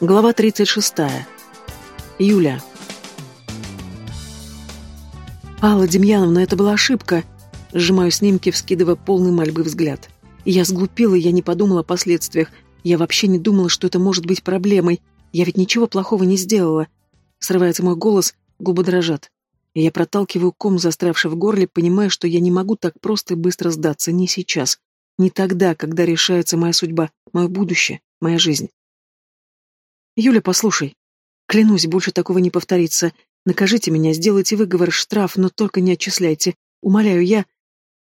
Глава 36. Юля. «Алла Демьяновна, это была ошибка!» Сжимаю снимки, вскидывая полный мольбы взгляд. Я сглупила, я не подумала о последствиях. Я вообще не думала, что это может быть проблемой. Я ведь ничего плохого не сделала. Срывается мой голос, губы дрожат. Я проталкиваю ком, застрявший в горле, понимая, что я не могу так просто и быстро сдаться, не сейчас. Не тогда, когда решается моя судьба, мое будущее, моя жизнь. Юля, послушай. Клянусь, больше такого не повторится. Накажите меня, сделайте выговор, штраф, но только не отчисляйте. Умоляю, я...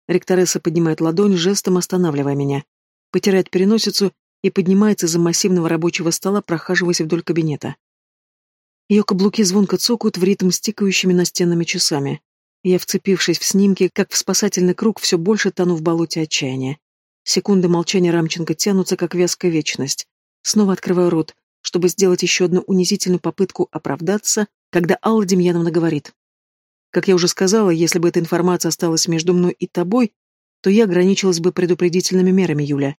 Ректоресса поднимает ладонь, жестом останавливая меня. Потирает переносицу и поднимается из-за массивного рабочего стола, прохаживаясь вдоль кабинета. Ее каблуки звонко цокают в ритм с тикающими настенными часами. Я, вцепившись в снимки, как в спасательный круг, все больше тону в болоте отчаяния. Секунды молчания Рамченко тянутся, как вязкая вечность. Снова открываю рот, чтобы сделать еще одну унизительную попытку оправдаться, когда Алла Демьяновна говорит. Как я уже сказала, если бы эта информация осталась между мной и тобой, то я ограничилась бы предупредительными мерами, Юля.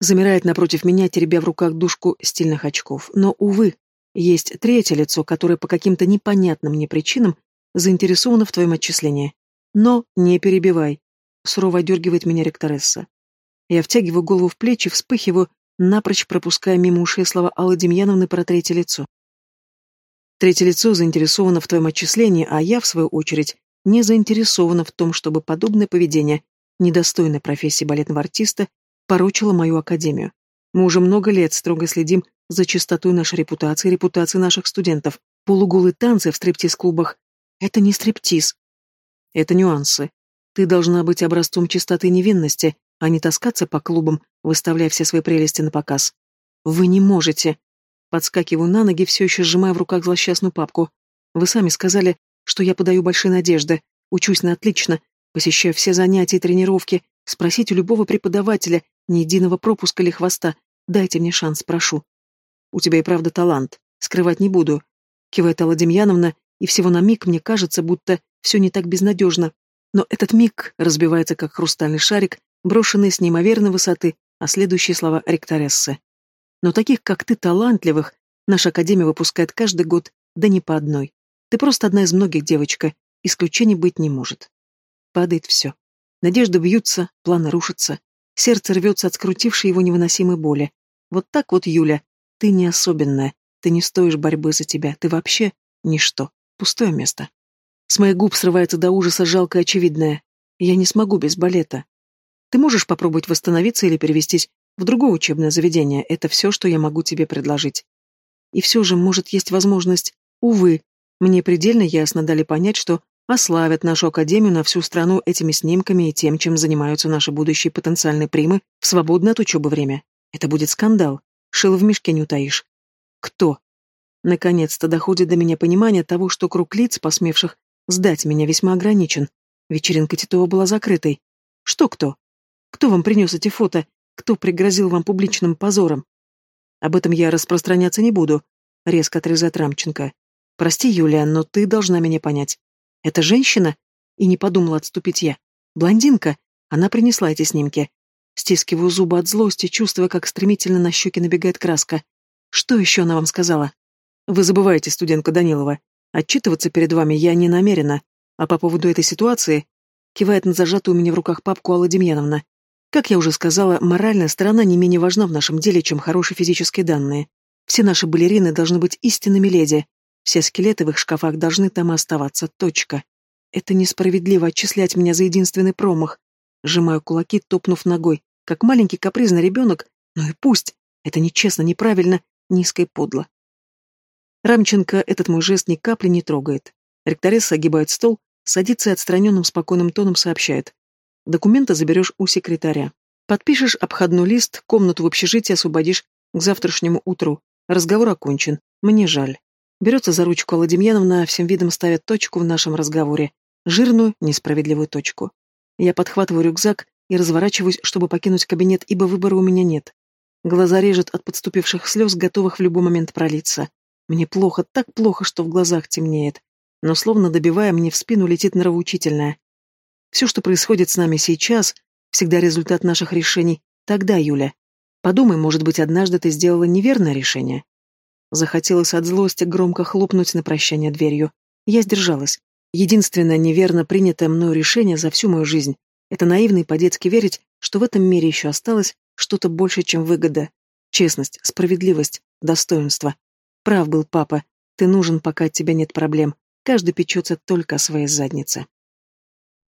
Замирает напротив меня, теребя в руках дужку стильных очков. Но, увы, есть третье лицо, которое по каким-то непонятным мне причинам заинтересовано в твоем отчислении. Но не перебивай. Сурово одергивает меня ректоресса. Я втягиваю голову в плечи, вспыхиваю, напрочь пропуская мимо ушей слова Аллы Демьяновны про третье лицо. Третье лицо заинтересовано в твоем отчислении, а я, в свою очередь, не заинтересована в том, чтобы подобное поведение, недостойное профессии балетного артиста, порочило мою академию. Мы уже много лет строго следим за чистотой нашей репутации и репутации наших студентов. Полуголые танцы в стриптиз-клубах — это не стриптиз. Это нюансы. Ты должна быть образцом чистоты невинности, а не таскаться по клубам, выставляя все свои прелести на показ. Вы не можете. Подскакиваю на ноги, все еще сжимая в руках злосчастную папку. Вы сами сказали, что я подаю большие надежды, учусь на отлично, посещаю все занятия и тренировки, спросите у любого преподавателя, ни единого пропуска или хвоста, дайте мне шанс, прошу. У тебя и правда талант, скрывать не буду. Кивает Алла Демьяновна, и всего на миг мне кажется, будто все не так безнадежно. Но этот миг разбивается, как хрустальный шарик, брошенный с неимоверной высоты, а следующие слова ректорессы. Но таких, как ты, талантливых, наша академия выпускает каждый год, да не по одной. Ты просто одна из многих, девочка, исключений быть не может. Падает все. Надежды бьются, планы рушатся. Сердце рвется от скрутившей его невыносимой боли. Вот так вот, Юля, ты не особенная, ты не стоишь борьбы за тебя, ты вообще ничто, пустое место. С моих губ срывается до ужаса жалкое очевидное. Я не смогу без балета, ты можешь попробовать восстановиться или перевестись в другое учебное заведение. Это все, что я могу тебе предложить. И все же, может, есть возможность... Увы, мне предельно ясно дали понять, что ославят нашу академию на всю страну этими снимками и тем, чем занимаются наши будущие потенциальные примы в свободное от учебы время. Это будет скандал. Шило в мешке не утаишь. Кто? Наконец-то доходит до меня понимание того, что круг лиц, посмевших сдать меня, весьма ограничен. Вечеринка Титова была закрытой. Что кто? Кто вам принес эти фото? Кто пригрозил вам публичным позором? Об этом я распространяться не буду, резко отрезает Рамченко. Прости, Юлия, но ты должна меня понять. Это женщина? И не подумала отступить я. Блондинка. Она принесла эти снимки. Стискиваю зубы от злости, чувствуя, как стремительно на щеки набегает краска. Что еще она вам сказала? Вы забываете, студентка Данилова. Отчитываться перед вами я не намерена. А по поводу этой ситуации... Кивает на зажатую у меня в руках папку Алла Демьяновна. Как я уже сказала, моральная сторона не менее важна в нашем деле, чем хорошие физические данные. Все наши балерины должны быть истинными леди. Все скелеты в их шкафах должны там оставаться. Точка. Это несправедливо отчислять меня за единственный промах. Сжимаю кулаки, топнув ногой, как маленький капризный ребенок. Ну и пусть. Это нечестно, неправильно, низко и подло. Рамченко этот мой жест ни капли не трогает. Ректоресса огибает стол, садится и отстраненным спокойным тоном сообщает. Документы заберешь у секретаря. Подпишешь обходной лист, комнату в общежитии освободишь к завтрашнему утру. Разговор окончен. Мне жаль. Берется за ручку Алла Демьяновна, всем видом ставит точку в нашем разговоре. Жирную, несправедливую точку. Я подхватываю рюкзак и разворачиваюсь, чтобы покинуть кабинет, ибо выбора у меня нет. Глаза режет от подступивших слез, готовых в любой момент пролиться. Мне плохо, так плохо, что в глазах темнеет. Но словно добивая, мне в спину летит нравоучительное. Все, что происходит с нами сейчас, всегда результат наших решений. Тогда, Юля. Подумай, может быть, однажды ты сделала неверное решение. Захотелось от злости громко хлопнуть на прощание дверью. Я сдержалась. Единственное неверно принятое мною решение за всю мою жизнь — это наивно и по-детски верить, что в этом мире еще осталось что-то больше, чем выгода. Честность, справедливость, достоинство. Прав был папа. Ты нужен, пока от тебя нет проблем. Каждый печется только о своей заднице.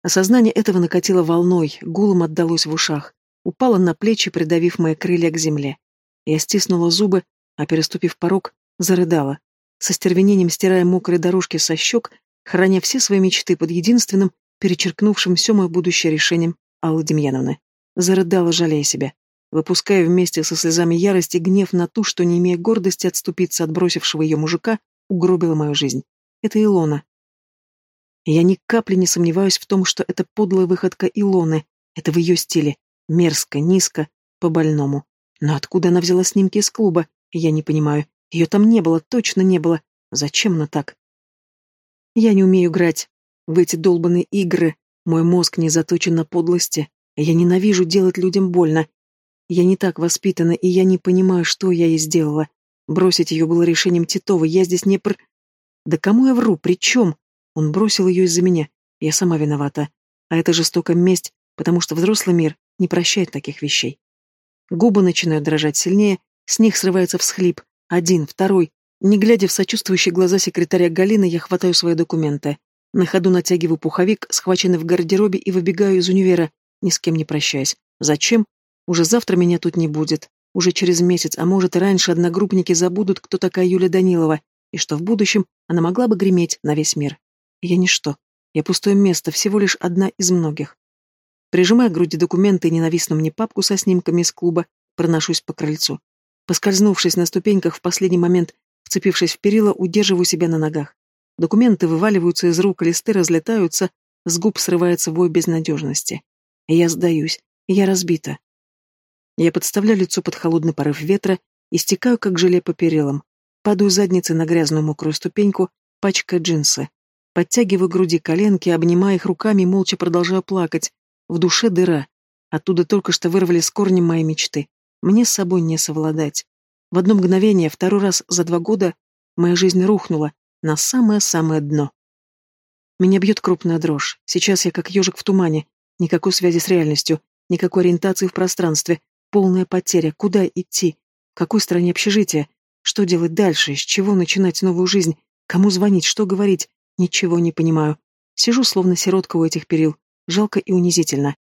Осознание этого накатило волной, гулом отдалось в ушах, упало на плечи, придавив мои крылья к земле. Я стиснула зубы, а переступив порог, зарыдала, со стервенением стирая мокрые дорожки со щек, храня все свои мечты под единственным, перечеркнувшим все мое будущее решением Аллы Демьяновны. Зарыдала, жалея себя, выпуская вместе со слезами ярости гнев на ту, что, не имея гордости отступиться от бросившего ее мужика, угробила мою жизнь. Это Илона. Я ни капли не сомневаюсь в том, что это подлая выходка Илоны. Это в ее стиле. Мерзко, низко, по-больному. Но откуда она взяла снимки из клуба, я не понимаю. Ее там не было, точно не было. Зачем она так? Я не умею играть в эти долбанные игры. Мой мозг не заточен на подлости. Я ненавижу делать людям больно. Я не так воспитана, и я не понимаю, что я ей сделала. Бросить ее было решением Титова. Я здесь не пр... Да кому я вру? При чем? Он бросил ее из-за меня. Я сама виновата. А это жестокая месть, потому что взрослый мир не прощает таких вещей. Губы начинают дрожать сильнее, с них срывается всхлип. Один, второй. Не глядя в сочувствующие глаза секретаря Галины, я хватаю свои документы. На ходу натягиваю пуховик, схваченный в гардеробе, и выбегаю из универа, ни с кем не прощаясь. Зачем? Уже завтра меня тут не будет. Уже через месяц, а может и раньше, одногруппники забудут, кто такая Юля Данилова, и что в будущем она могла бы греметь на весь мир. Я ничто. Я пустое место, всего лишь одна из многих. Прижимая к груди документы и ненавистную мне папку со снимками из клуба, проношусь по крыльцу. Поскользнувшись на ступеньках, в последний момент, вцепившись в перила, удерживаю себя на ногах. Документы вываливаются из рук, листы разлетаются, с губ срывается вой безнадежности. Я сдаюсь, я разбита. Я подставляю лицо под холодный порыв ветра и стекаю, как желе по перилам. Падаю задницей на грязную мокрую ступеньку, пачкая джинсы. Подтягиваю груди коленки, обнимая их руками, молча продолжаю плакать. В душе дыра. Оттуда только что вырвали с корнем мои мечты. Мне с собой не совладать. В одно мгновение, второй раз за два года, моя жизнь рухнула на самое-самое дно. Меня бьет крупная дрожь. Сейчас я как ежик в тумане. Никакой связи с реальностью, никакой ориентации в пространстве. Полная потеря. Куда идти? В какой стране общежития? Что делать дальше? С чего начинать новую жизнь? Кому звонить? Что говорить? Ничего не понимаю. Сижу, словно сиротка у этих перил. Жалко и унизительно.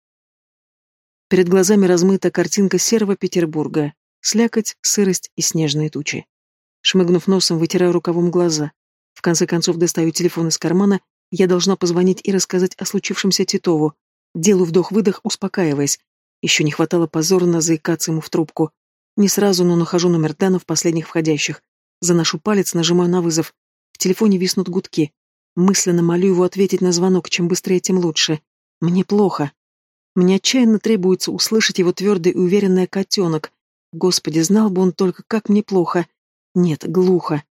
Перед глазами размыта картинка серого Петербурга. Слякоть, сырость и снежные тучи. Шмыгнув носом, вытираю рукавом глаза. В конце концов достаю телефон из кармана. Я должна позвонить и рассказать о случившемся Титову. Делаю вдох-выдох, успокаиваясь. Еще не хватало позорно заикаться ему в трубку. Не сразу, но нахожу номер Дана в последних входящих. Заношу палец, нажимаю на вызов. В телефоне виснут гудки. Мысленно молю его ответить на звонок, чем быстрее, тем лучше. Мне плохо. Мне отчаянно требуется услышать его твердый и уверенный котенок. Господи, знал бы он только, как мне плохо. Нет, глухо.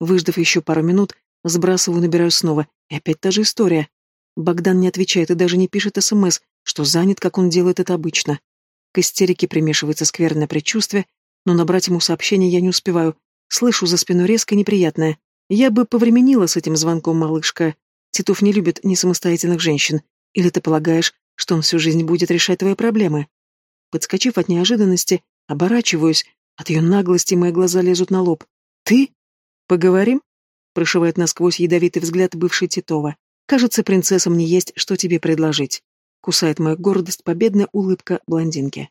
Выждав еще пару минут, сбрасываю, набираю снова. И опять та же история. Богдан не отвечает и даже не пишет СМС, что занят, как он делает это обычно. К истерике примешивается скверное предчувствие, но набрать ему сообщение я не успеваю. Слышу за спиной резко неприятное. Я бы повременила с этим звонком, малышка. Титов не любит несамостоятельных женщин. Или ты полагаешь, что он всю жизнь будет решать твои проблемы? Подскочив от неожиданности, оборачиваюсь. От ее наглости мои глаза лезут на лоб. Ты? Поговорим? Прошивает насквозь ядовитый взгляд бывший Титова. Кажется, принцесса мне есть, что тебе предложить. Кусает мою гордость победная улыбка блондинки.